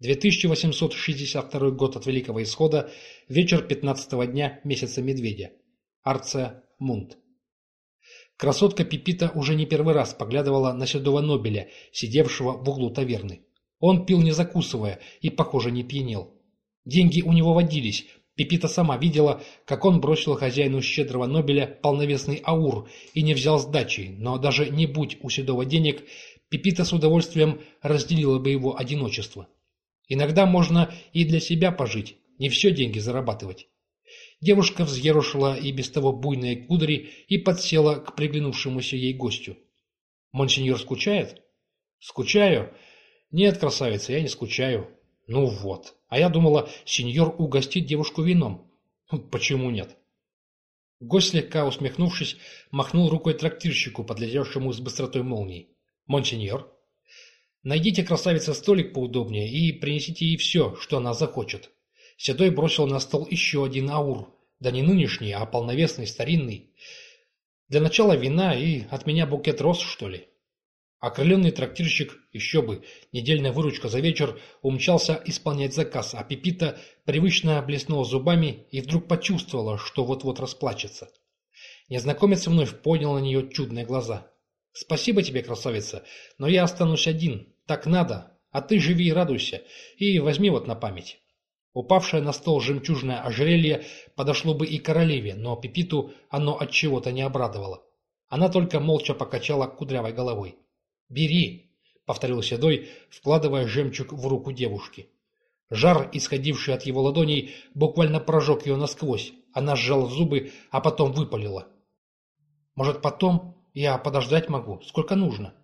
2862 год от Великого Исхода, вечер 15-го дня месяца Медведя. Арция Мунт. Красотка Пипита уже не первый раз поглядывала на седого Нобеля, сидевшего в углу таверны. Он пил не закусывая и, похоже, не пьянел. Деньги у него водились. Пипита сама видела, как он бросил хозяину щедрого Нобеля полновесный аур и не взял сдачи, но даже не будь у седого денег, Пипита с удовольствием разделила бы его одиночество. Иногда можно и для себя пожить, не все деньги зарабатывать. Девушка взъерушила и без того буйные кудри и подсела к приглянувшемуся ей гостю. «Монсеньор скучает?» «Скучаю?» «Нет, красавица, я не скучаю». «Ну вот. А я думала, сеньор угостит девушку вином». «Почему нет?» Гость, слегка усмехнувшись, махнул рукой трактирщику, подлетевшему с быстротой молнии. «Монсеньор?» Найдите красавице столик поудобнее и принесите ей все, что она захочет. Седой бросил на стол еще один аур. Да не нынешний, а полновесный, старинный. Для начала вина и от меня букет роз, что ли. Окрыленный трактирщик, еще бы, недельная выручка за вечер, умчался исполнять заказ, а Пепита привычно блеснула зубами и вдруг почувствовала, что вот-вот расплачется. Незнакомец вновь поднял на нее чудные глаза. «Спасибо тебе, красавица, но я останусь один. Так надо. А ты живи и радуйся. И возьми вот на память». Упавшее на стол жемчужное ожерелье подошло бы и королеве, но Пипиту оно от чего-то не обрадовало. Она только молча покачала кудрявой головой. «Бери», — повторил Седой, вкладывая жемчуг в руку девушки. Жар, исходивший от его ладоней, буквально прожег ее насквозь. Она сжала зубы, а потом выпалила. «Может, потом?» Я подождать могу, сколько нужно.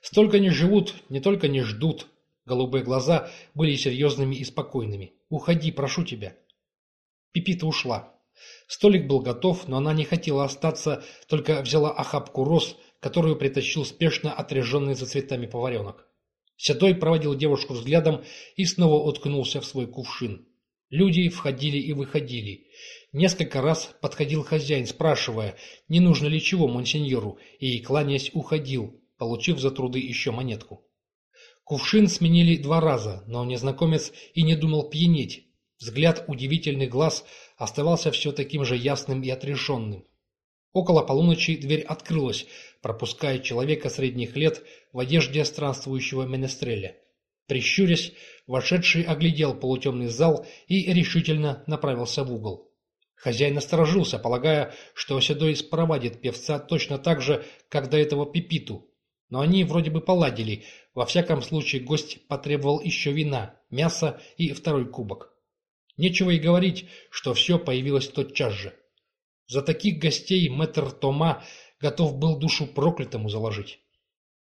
Столько не живут, не только не ждут. Голубые глаза были серьезными и спокойными. Уходи, прошу тебя. Пипита ушла. Столик был готов, но она не хотела остаться, только взяла охапку роз, которую притащил спешно отряженный за цветами поваренок. Седой проводил девушку взглядом и снова уткнулся в свой кувшин. Люди входили и выходили. Несколько раз подходил хозяин, спрашивая, не нужно ли чего монсеньору, и, кланяясь, уходил, получив за труды еще монетку. Кувшин сменили два раза, но незнакомец и не думал пьянеть. Взгляд удивительных глаз оставался все таким же ясным и отрешенным. Около полуночи дверь открылась, пропуская человека средних лет в одежде странствующего менестреля. Прищурясь, вошедший оглядел полутемный зал и решительно направился в угол. Хозяин насторожился, полагая, что Седой спровадит певца точно так же, как до этого Пипиту. Но они вроде бы поладили. Во всяком случае, гость потребовал еще вина, мяса и второй кубок. Нечего и говорить, что все появилось тотчас же. За таких гостей мэтр Тома готов был душу проклятому заложить.